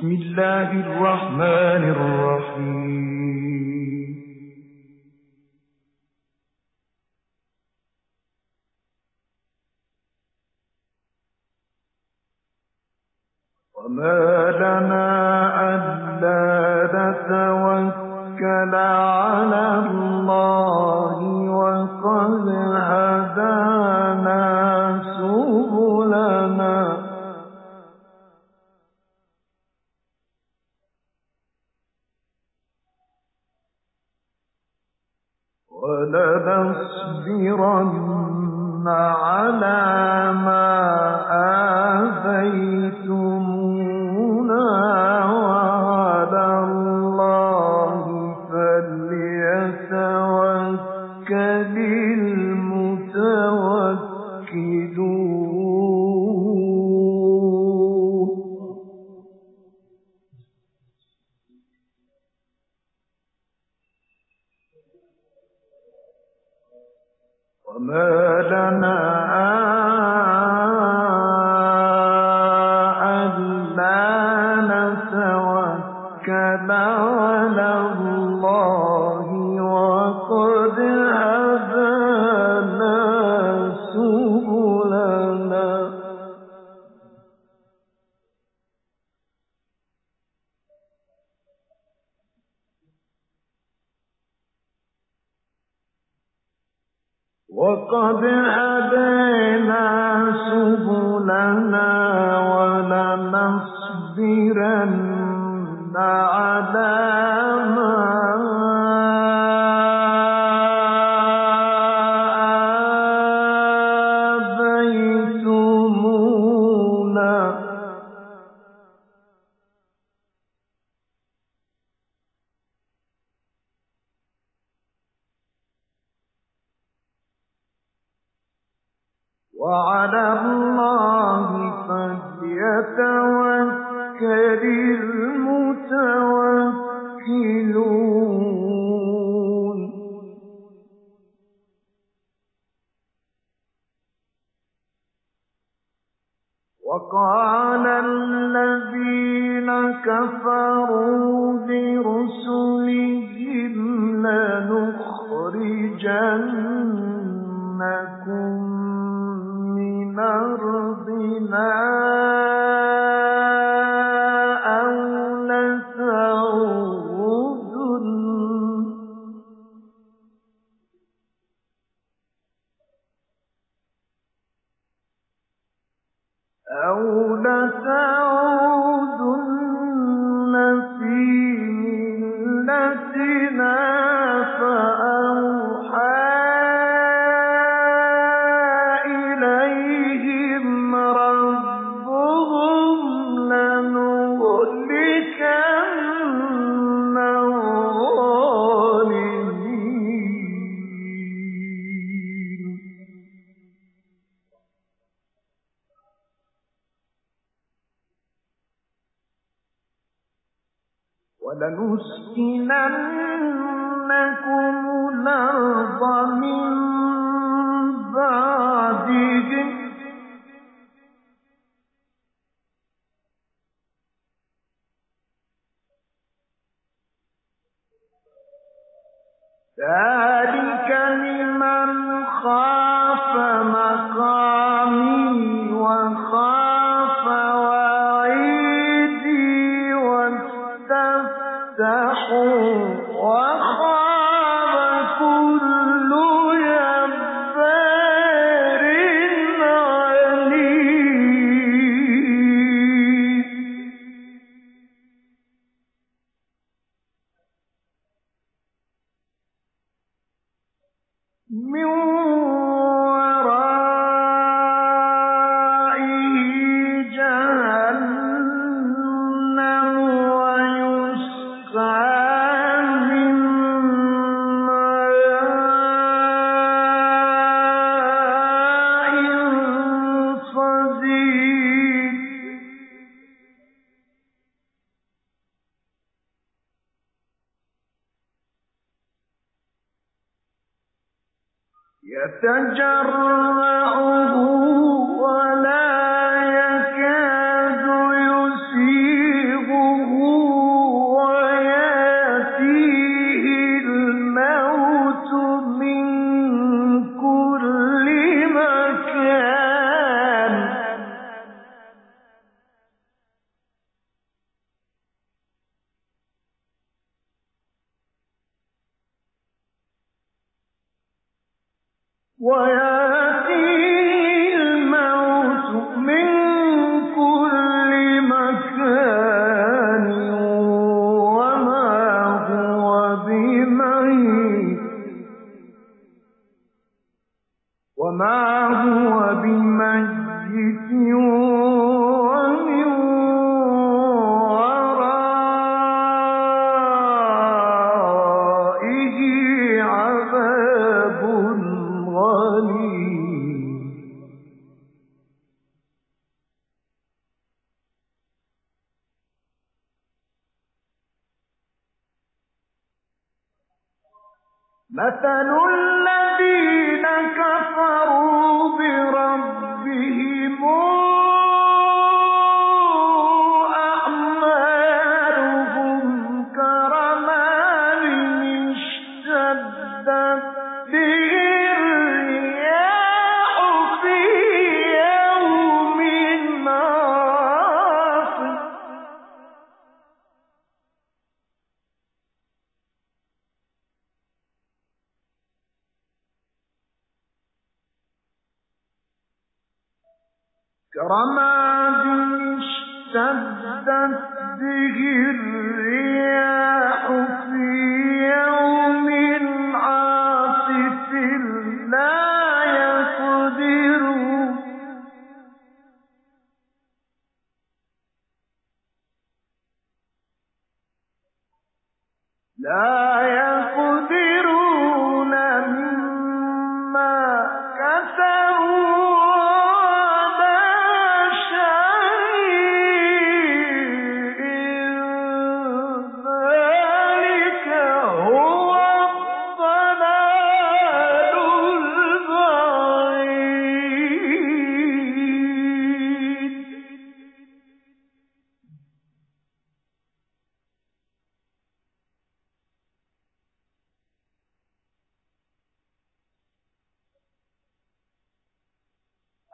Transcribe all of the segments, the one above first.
بسم الله الرحمن الرحيم. وما لنا لنا وقال الذين كفروا ذلك لمن خاف مقامي وخاف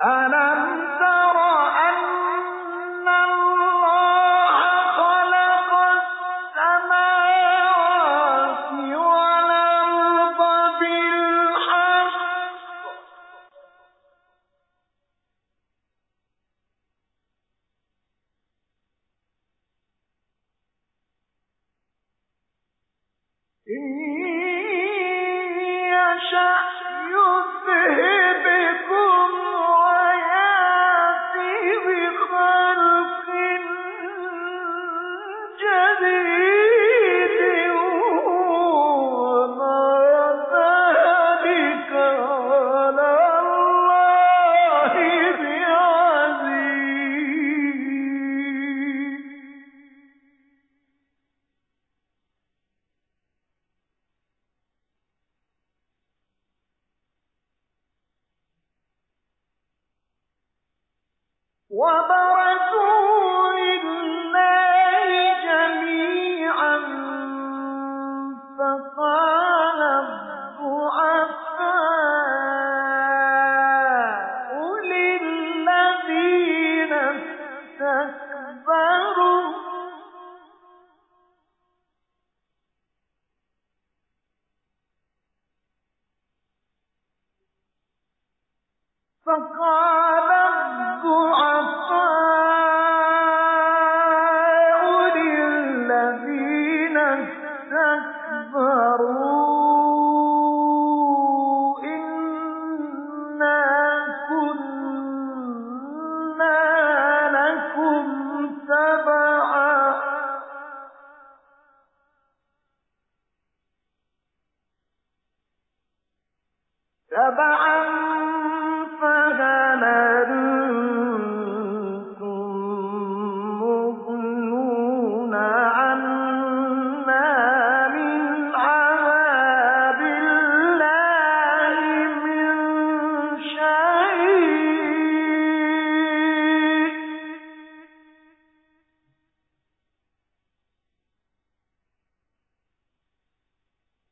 تبعا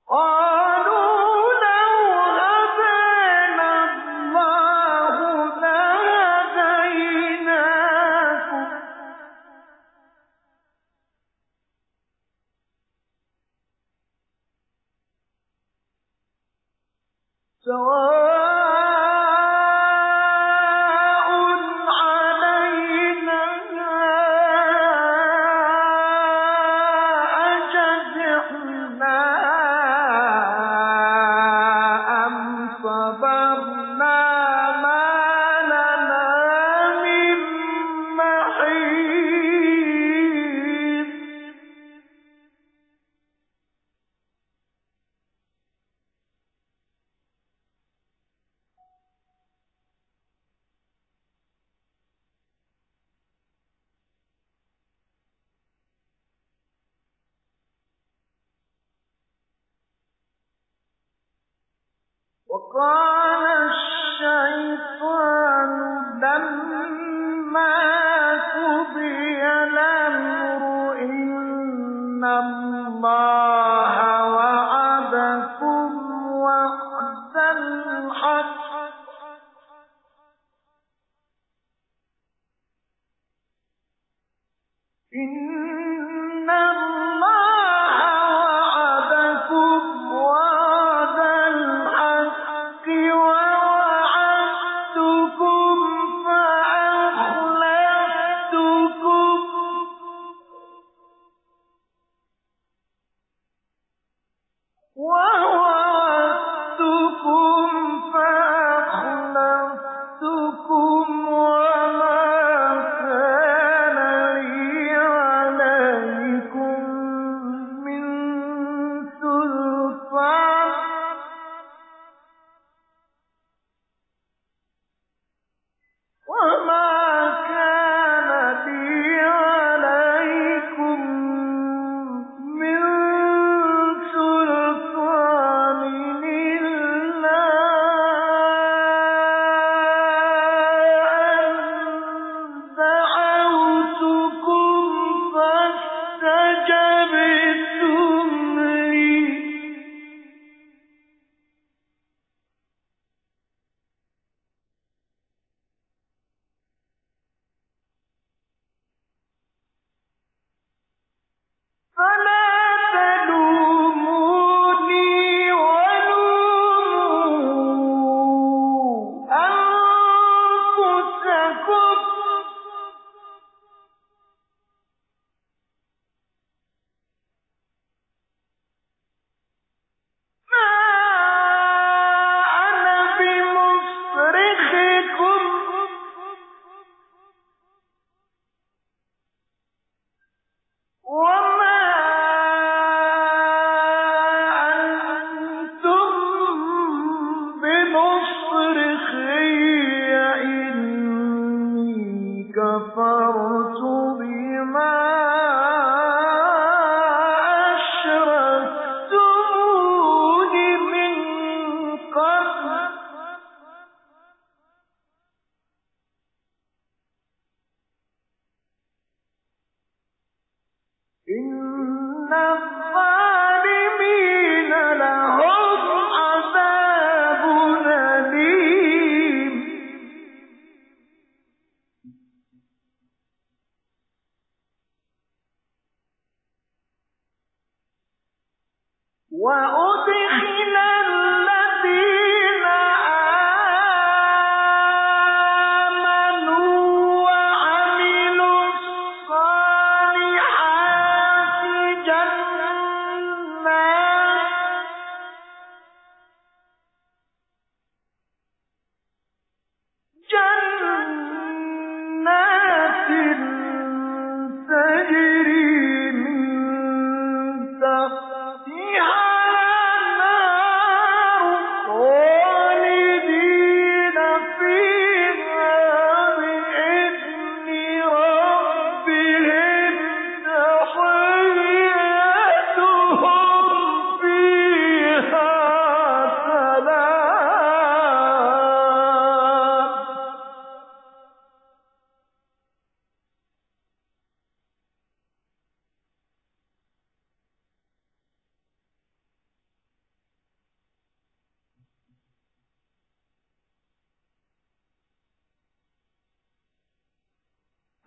قال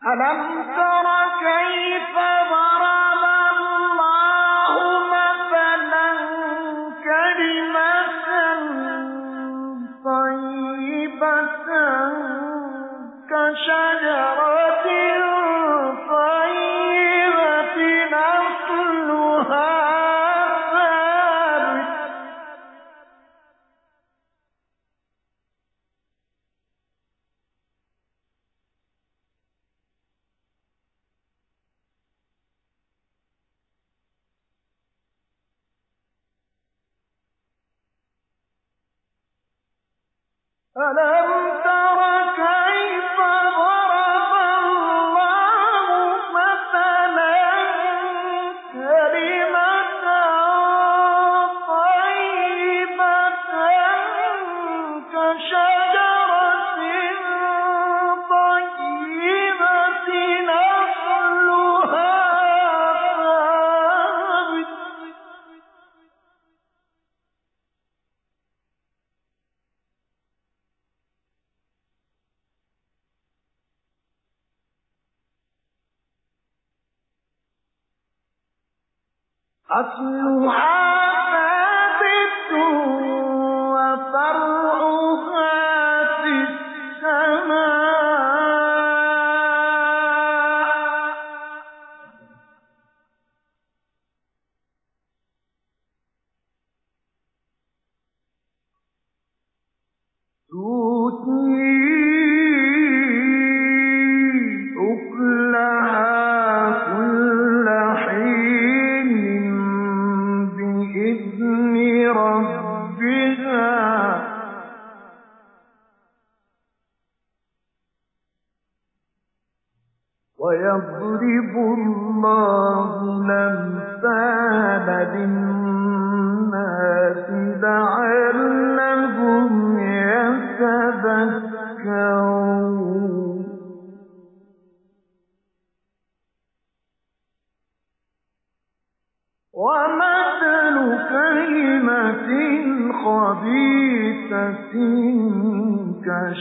ألم تر كيف ضرب أصلها ثابت وفرع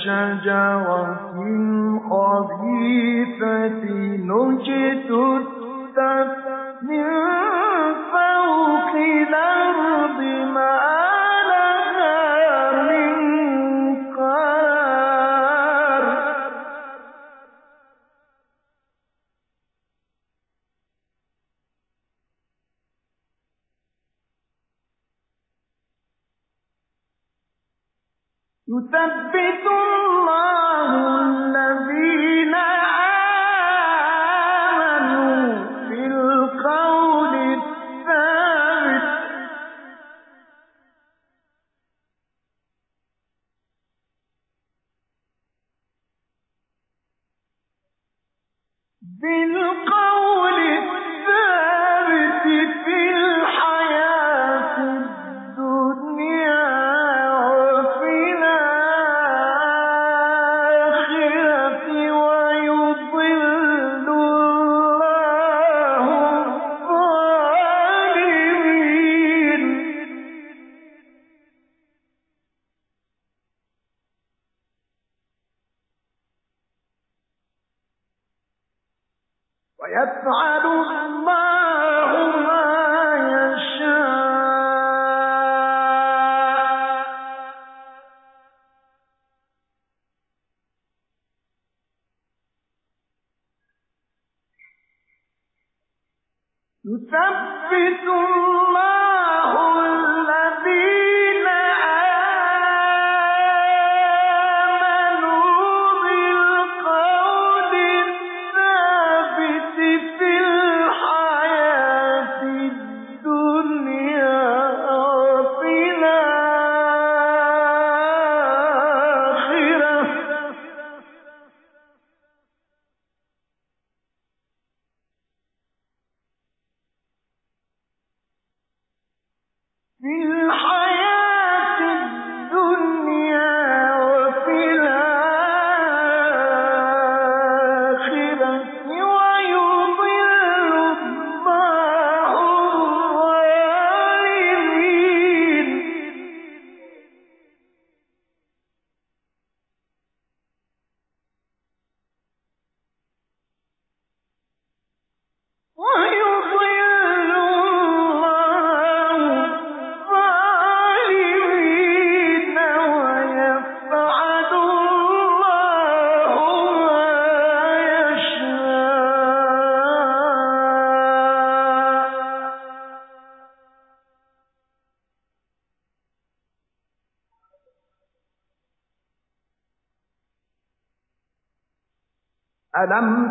شجرة خبيثة نجتت من فوق الأرض ما يثبت الله ألم تر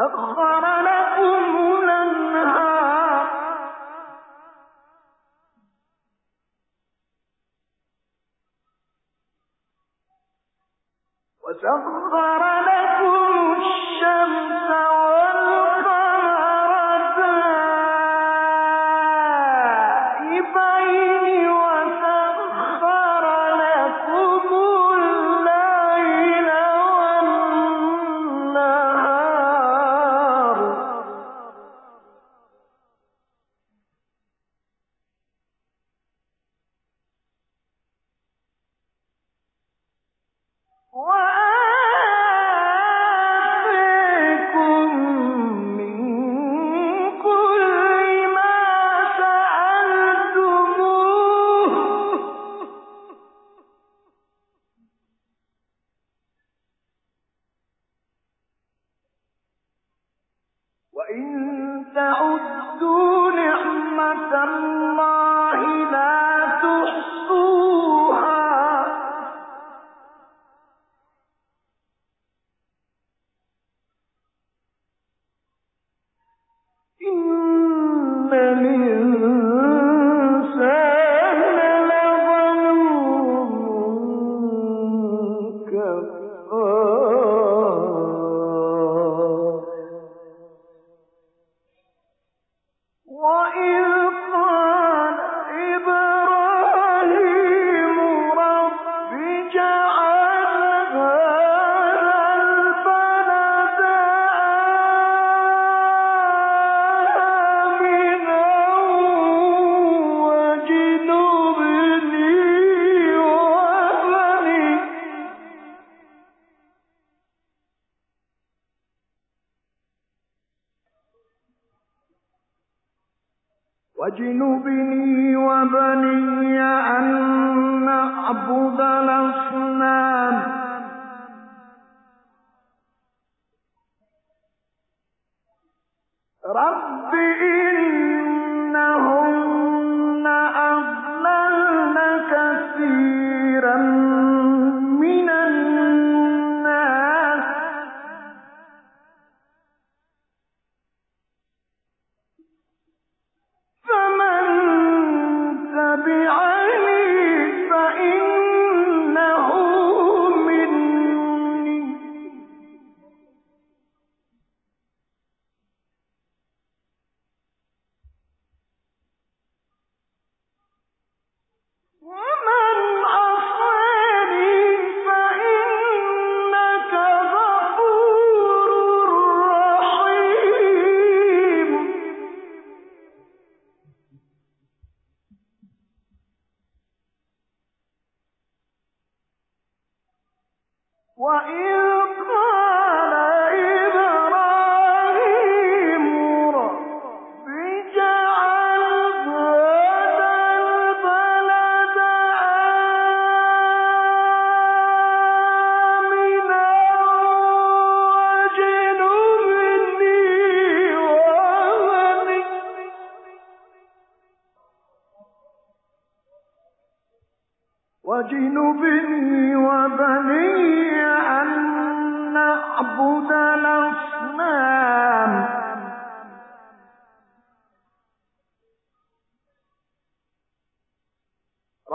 الله من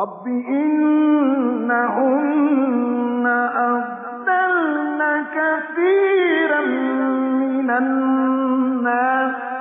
رب إنهن أضلن كثيرا من الناس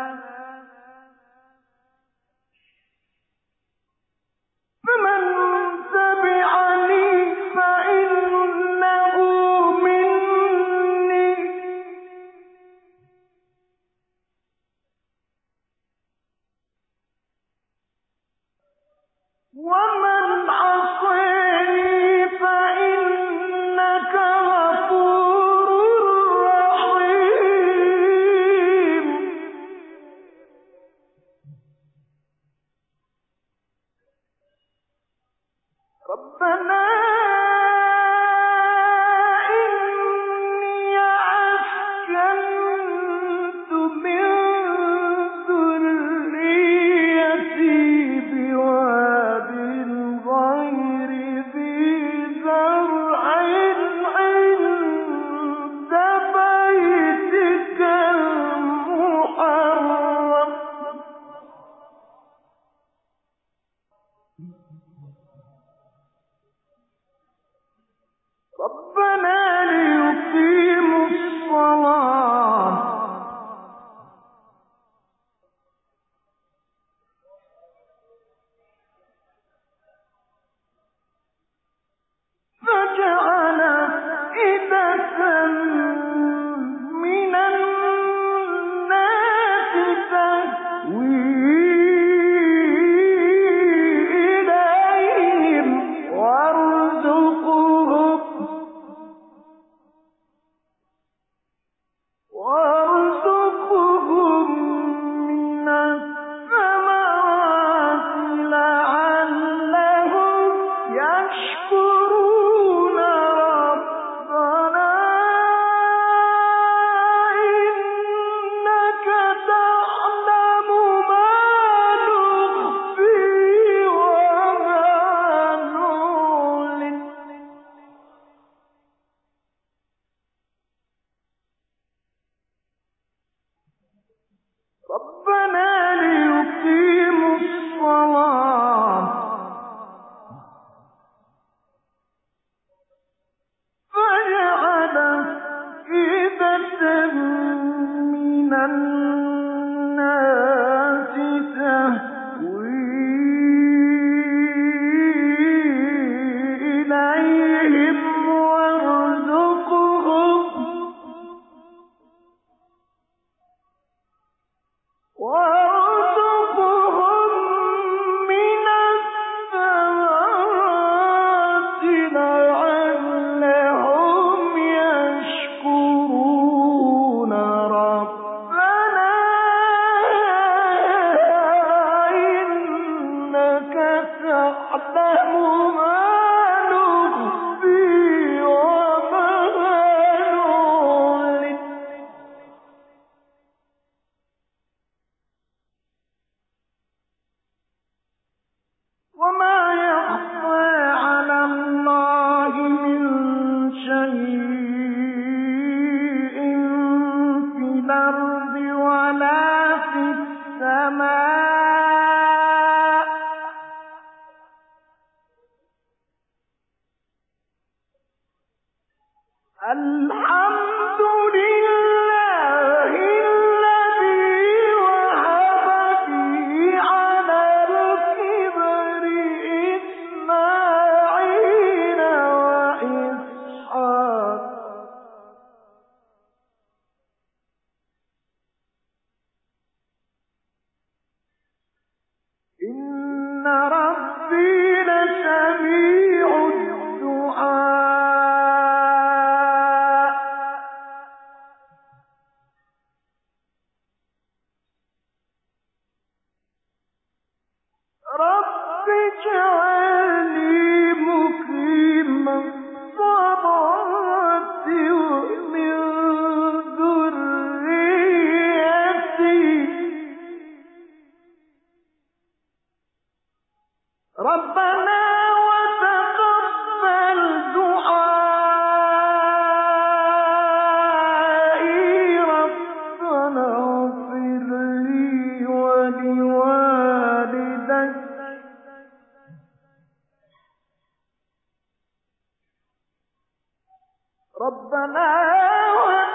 ربنا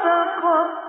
اغفر